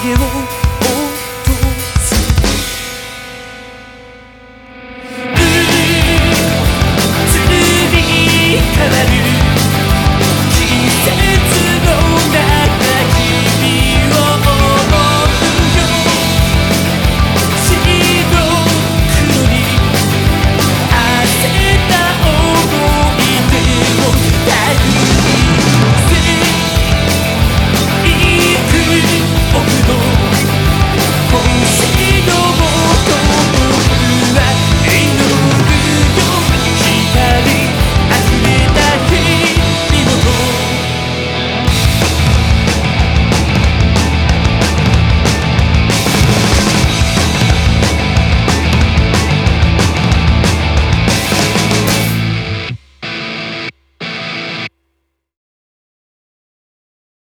げを